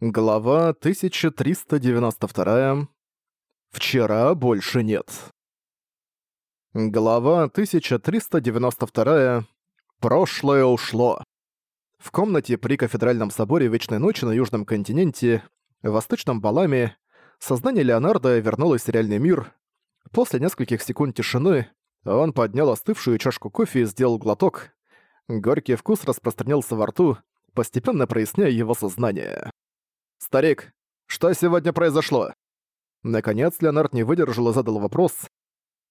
Глава 1392. Вчера больше нет. Глава 1392. Прошлое ушло. В комнате при кафедральном соборе Вечной Ночи на Южном континенте, в Восточном Баламе, сознание Леонардо вернулось в реальный мир. После нескольких секунд тишины он поднял остывшую чашку кофе и сделал глоток. Горький вкус распространился во рту, постепенно проясняя его сознание. «Старик, что сегодня произошло?» Наконец Леонард не выдержал и задал вопрос.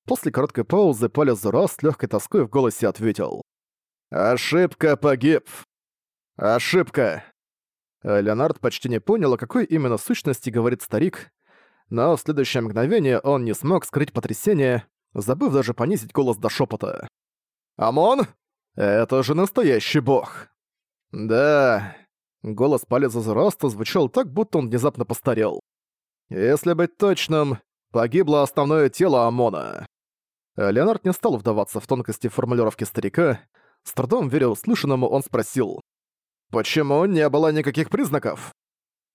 После короткой паузы Паля Зура с легкой тоской в голосе ответил. «Ошибка погиб!» «Ошибка!» Леонард почти не понял, о какой именно сущности говорит старик, но в следующее мгновение он не смог скрыть потрясение, забыв даже понизить голос до шепота. «Амон? Это же настоящий бог!» «Да, Голос Палеза Зороста звучал так, будто он внезапно постарел. «Если быть точным, погибло основное тело Амона». Леонард не стал вдаваться в тонкости формулировки старика. С трудом веря услышанному, он спросил. «Почему не было никаких признаков?»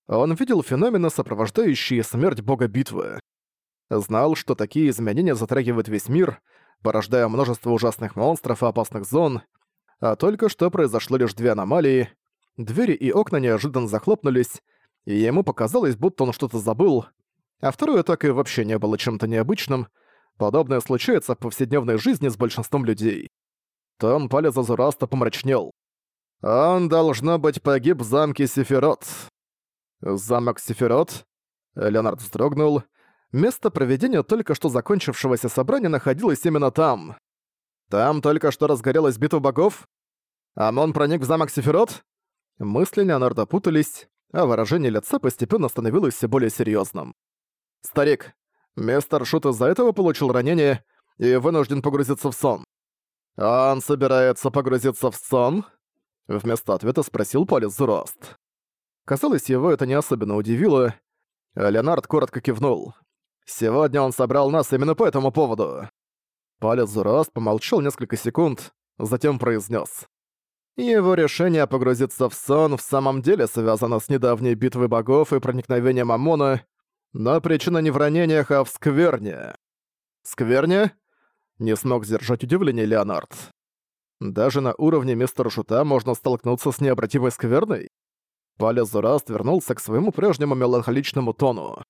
Он видел феномены, сопровождающие смерть бога битвы. Знал, что такие изменения затрагивают весь мир, порождая множество ужасных монстров и опасных зон, а только что произошло лишь две аномалии, Двери и окна неожиданно захлопнулись, и ему показалось, будто он что-то забыл, а второе так и вообще не было чем-то необычным. Подобное случается в повседневной жизни с большинством людей. Том палец Азураста помрачнел. «Он, должно быть, погиб в замке Сефирот». «Замок Сефирот?» Леонард вздрогнул. Место проведения только что закончившегося собрания находилось именно там. Там только что разгорелась битва богов? Амон проник в замок Сефирот? Мысли Леонардо путались, а выражение лица постепенно становилось все более серьезным. «Старик, мистер Шут из-за этого получил ранение и вынужден погрузиться в сон». «Он собирается погрузиться в сон?» Вместо ответа спросил Палец Зурост. Казалось, его это не особенно удивило. Леонард коротко кивнул. «Сегодня он собрал нас именно по этому поводу». Палец Зурост помолчал несколько секунд, затем произнес: его решение погрузиться в сон в самом деле связано с недавней битвой богов и проникновением Амона, но причина не в ранениях, а в скверне. Скверне? Не смог сдержать удивление Леонард. Даже на уровне мистера Шута можно столкнуться с необратимой скверной? Палец Зураст вернулся к своему прежнему меланхоличному тону.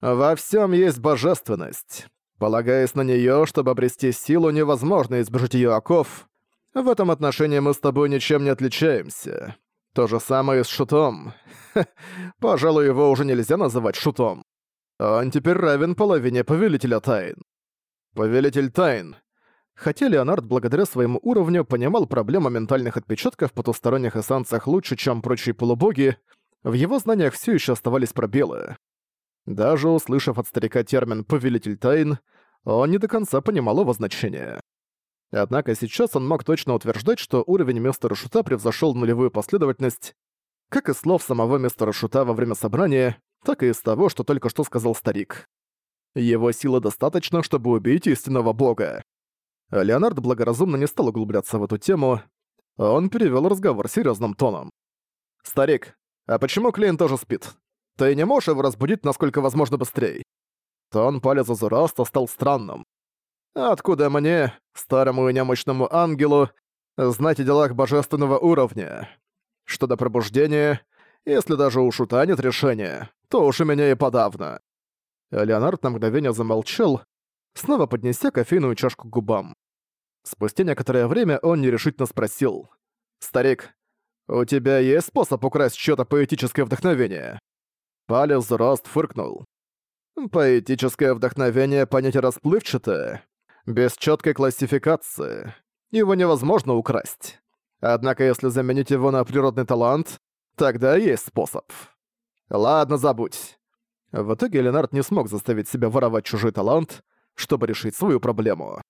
«Во всем есть божественность. Полагаясь на нее, чтобы обрести силу, невозможно избежать ее оков, в этом отношении мы с тобой ничем не отличаемся. То же самое и с Шутом. пожалуй, его уже нельзя называть Шутом. Он теперь равен половине Повелителя Тайн. Повелитель Тайн. Хотя Леонард благодаря своему уровню понимал проблему ментальных отпечатков в потусторонних эссенциях лучше, чем прочие полубоги, в его знаниях все еще оставались пробелы. Даже услышав от старика термин «повелитель тайн», он не до конца понимал его значение. Однако сейчас он мог точно утверждать, что уровень мистера Шута превзошел нулевую последовательность, как из слов самого мистера Шута во время собрания, так и из того, что только что сказал старик. Его силы достаточно, чтобы убить истинного бога. Леонард благоразумно не стал углубляться в эту тему, он перевёл разговор серьёзным тоном. «Старик, а почему Клейн тоже спит? Ты не можешь его разбудить насколько возможно быстрее?» Тон палец Азураста стал странным. Откуда мне, старому и немощному ангелу, знать о делах божественного уровня? Что до пробуждения, если даже у Шута нет решения, то уж у меня и подавно». Леонард на мгновение замолчал, снова поднеся кофейную чашку к губам. Спустя некоторое время он нерешительно спросил. «Старик, у тебя есть способ украсть чьё-то поэтическое вдохновение?» Палец рост фыркнул. «Поэтическое вдохновение — понятие расплывчатое без четкой классификации. Его невозможно украсть. Однако если заменить его на природный талант, тогда есть способ. Ладно, забудь. В итоге Ленард не смог заставить себя воровать чужой талант, чтобы решить свою проблему.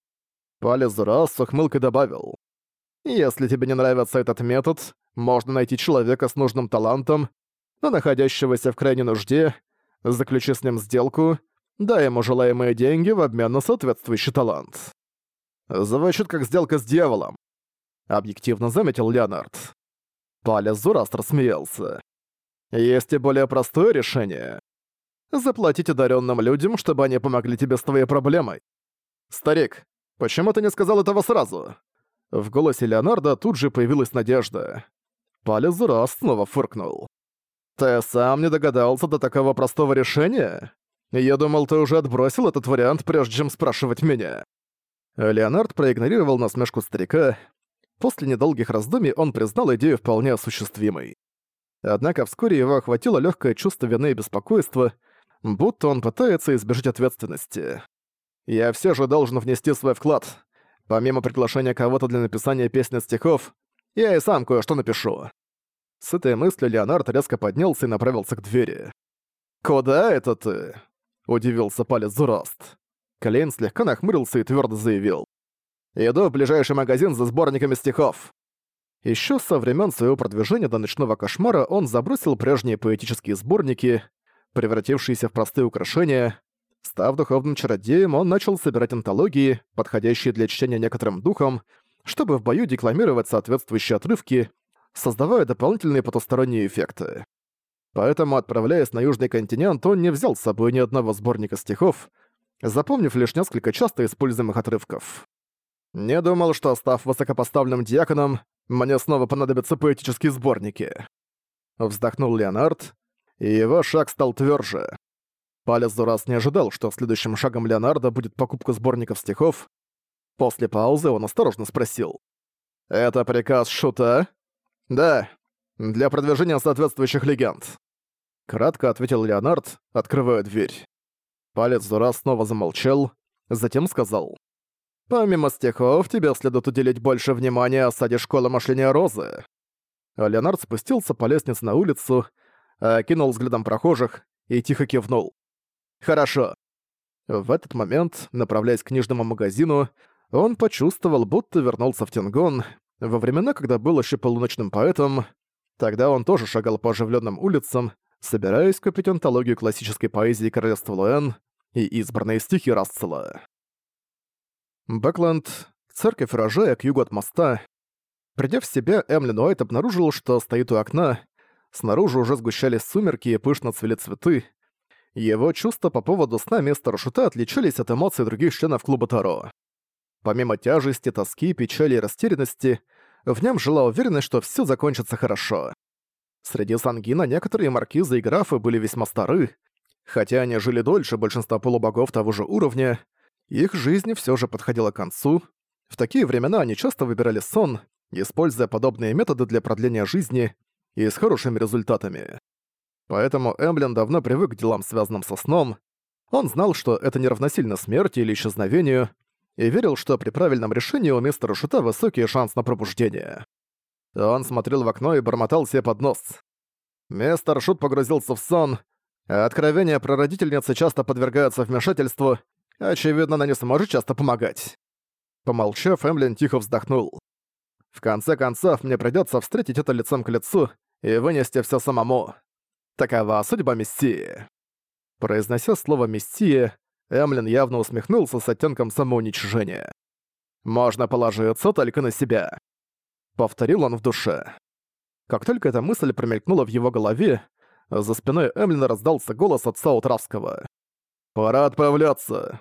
Палец раз с ухмылкой добавил. Если тебе не нравится этот метод, можно найти человека с нужным талантом, но находящегося в крайней нужде, заключи с ним сделку Дай ему желаемые деньги в обмен на соответствующий талант. Звучит как сделка с дьяволом. Объективно заметил Леонард. Паля Зураст рассмеялся. Есть и более простое решение. Заплатить одаренным людям, чтобы они помогли тебе с твоей проблемой. Старик, почему ты не сказал этого сразу? В голосе Леонардо тут же появилась надежда. Палец раз снова фыркнул. «Ты сам не догадался до такого простого решения? Я думал, ты уже отбросил этот вариант, прежде чем спрашивать меня». Леонард проигнорировал насмешку старика. После недолгих раздумий он признал идею вполне осуществимой. Однако вскоре его охватило легкое чувство вины и беспокойства, будто он пытается избежать ответственности. «Я все же должен внести свой вклад. Помимо приглашения кого-то для написания песни стихов, я и сам кое-что напишу». С этой мыслью Леонард резко поднялся и направился к двери. «Куда это ты?» — удивился палец Зураст. Клейн слегка нахмурился и твердо заявил. «Иду в ближайший магазин за сборниками стихов». Еще со времен своего продвижения до ночного кошмара он забросил прежние поэтические сборники, превратившиеся в простые украшения, Став духовным чародеем, он начал собирать антологии, подходящие для чтения некоторым духам, чтобы в бою декламировать соответствующие отрывки, создавая дополнительные потусторонние эффекты. Поэтому, отправляясь на Южный континент, он не взял с собой ни одного сборника стихов, запомнив лишь несколько часто используемых отрывков. «Не думал, что, став высокопоставленным диаконом, мне снова понадобятся поэтические сборники». Вздохнул Леонард, и его шаг стал тверже. Палец Дурас не ожидал, что следующим шагом Леонардо будет покупка сборников стихов. После паузы он осторожно спросил. «Это приказ Шута?» «Да, для продвижения соответствующих легенд». Кратко ответил Леонард, открывая дверь. Палец Дурас снова замолчал, затем сказал. «Помимо стихов, тебе следует уделить больше внимания осаде школы мышления Розы». Леонард спустился по лестнице на улицу, окинул взглядом прохожих и тихо кивнул. Хорошо. В этот момент, направляясь к книжному магазину, он почувствовал, будто вернулся в Тингон, во времена, когда был еще полуночным поэтом. Тогда он тоже шагал по оживленным улицам, собираясь купить антологию классической поэзии королевства Луэн и избранные стихи Расцела. Бэкленд, церковь урожая к югу от моста. Придя в себя, Эмлин Уайт обнаружил, что стоит у окна. Снаружи уже сгущались сумерки и пышно цвели цветы. Его чувства по поводу сна мистера Шута отличались от эмоций других членов клуба Таро. Помимо тяжести, тоски, печали и растерянности, в нем жила уверенность, что все закончится хорошо. Среди Сангина некоторые маркизы и графы были весьма стары, хотя они жили дольше большинства полубогов того же уровня, их жизнь все же подходила к концу. В такие времена они часто выбирали сон, используя подобные методы для продления жизни и с хорошими результатами. Поэтому Эмблен давно привык к делам, связанным со сном. Он знал, что это не равносильно смерти или исчезновению, и верил, что при правильном решении у мистера Шута высокий шанс на пробуждение. Он смотрел в окно и бормотал себе под нос. Мистер Шут погрузился в сон, откровения прародительницы часто подвергаются вмешательству, очевидно, она не сможет часто помогать. Помолчав, Эмлин тихо вздохнул. В конце концов, мне придётся встретить это лицом к лицу и вынести всё самому. Такова судьба Мессии. Произнося слово «Мессия», Эмлин явно усмехнулся с оттенком самоуничижения. «Можно положиться только на себя», — повторил он в душе. Как только эта мысль промелькнула в его голове, за спиной Эмлина раздался голос отца Утравского. «Пора отправляться!»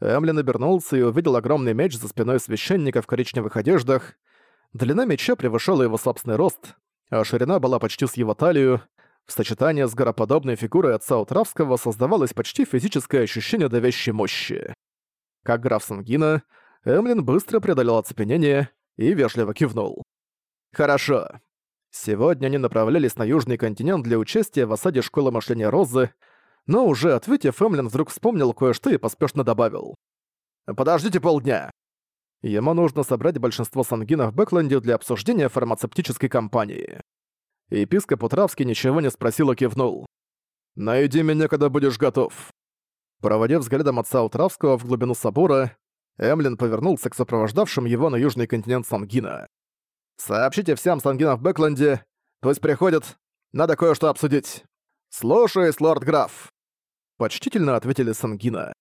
Эмлин обернулся и увидел огромный меч за спиной священника в коричневых одеждах. Длина меча превышала его собственный рост, а ширина была почти с его талию, в сочетании с гороподобной фигурой отца Утравского создавалось почти физическое ощущение давящей мощи. Как граф Сангина, Эмлин быстро преодолел оцепенение и вежливо кивнул. «Хорошо. Сегодня они направлялись на Южный континент для участия в осаде Школы мышления Розы, но уже ответив, Эмлин вдруг вспомнил кое-что и поспешно добавил. «Подождите полдня. Ему нужно собрать большинство сангинов в Бэкленде для обсуждения фармацевтической кампании. Епископ Утравский ничего не спросил и кивнул. «Найди меня, когда будешь готов». Проводив взглядом отца Утравского в глубину собора, Эмлин повернулся к сопровождавшим его на южный континент Сангина. «Сообщите всем Сангинам в Бэкленде, пусть приходят, надо кое-что обсудить. Слушаюсь, лорд-граф!» Почтительно ответили Сангина.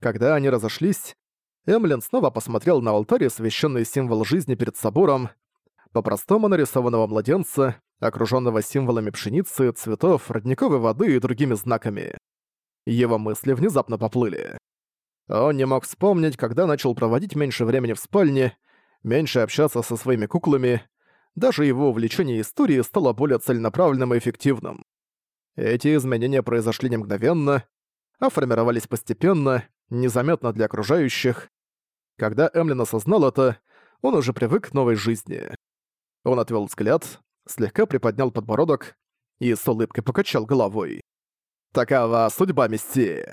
Когда они разошлись, Эмлин снова посмотрел на алтарь священный символ жизни перед собором, по-простому нарисованного младенца, окружённого символами пшеницы, цветов, родниковой воды и другими знаками. Его мысли внезапно поплыли. Он не мог вспомнить, когда начал проводить меньше времени в спальне, меньше общаться со своими куклами, даже его увлечение историей стало более целенаправленным и эффективным. Эти изменения произошли не мгновенно, а формировались постепенно, незаметно для окружающих. Когда Эмлин осознал это, он уже привык к новой жизни. Он отвел взгляд, слегка приподнял подбородок и с улыбкой покачал головой. «Такова судьба Мессии!»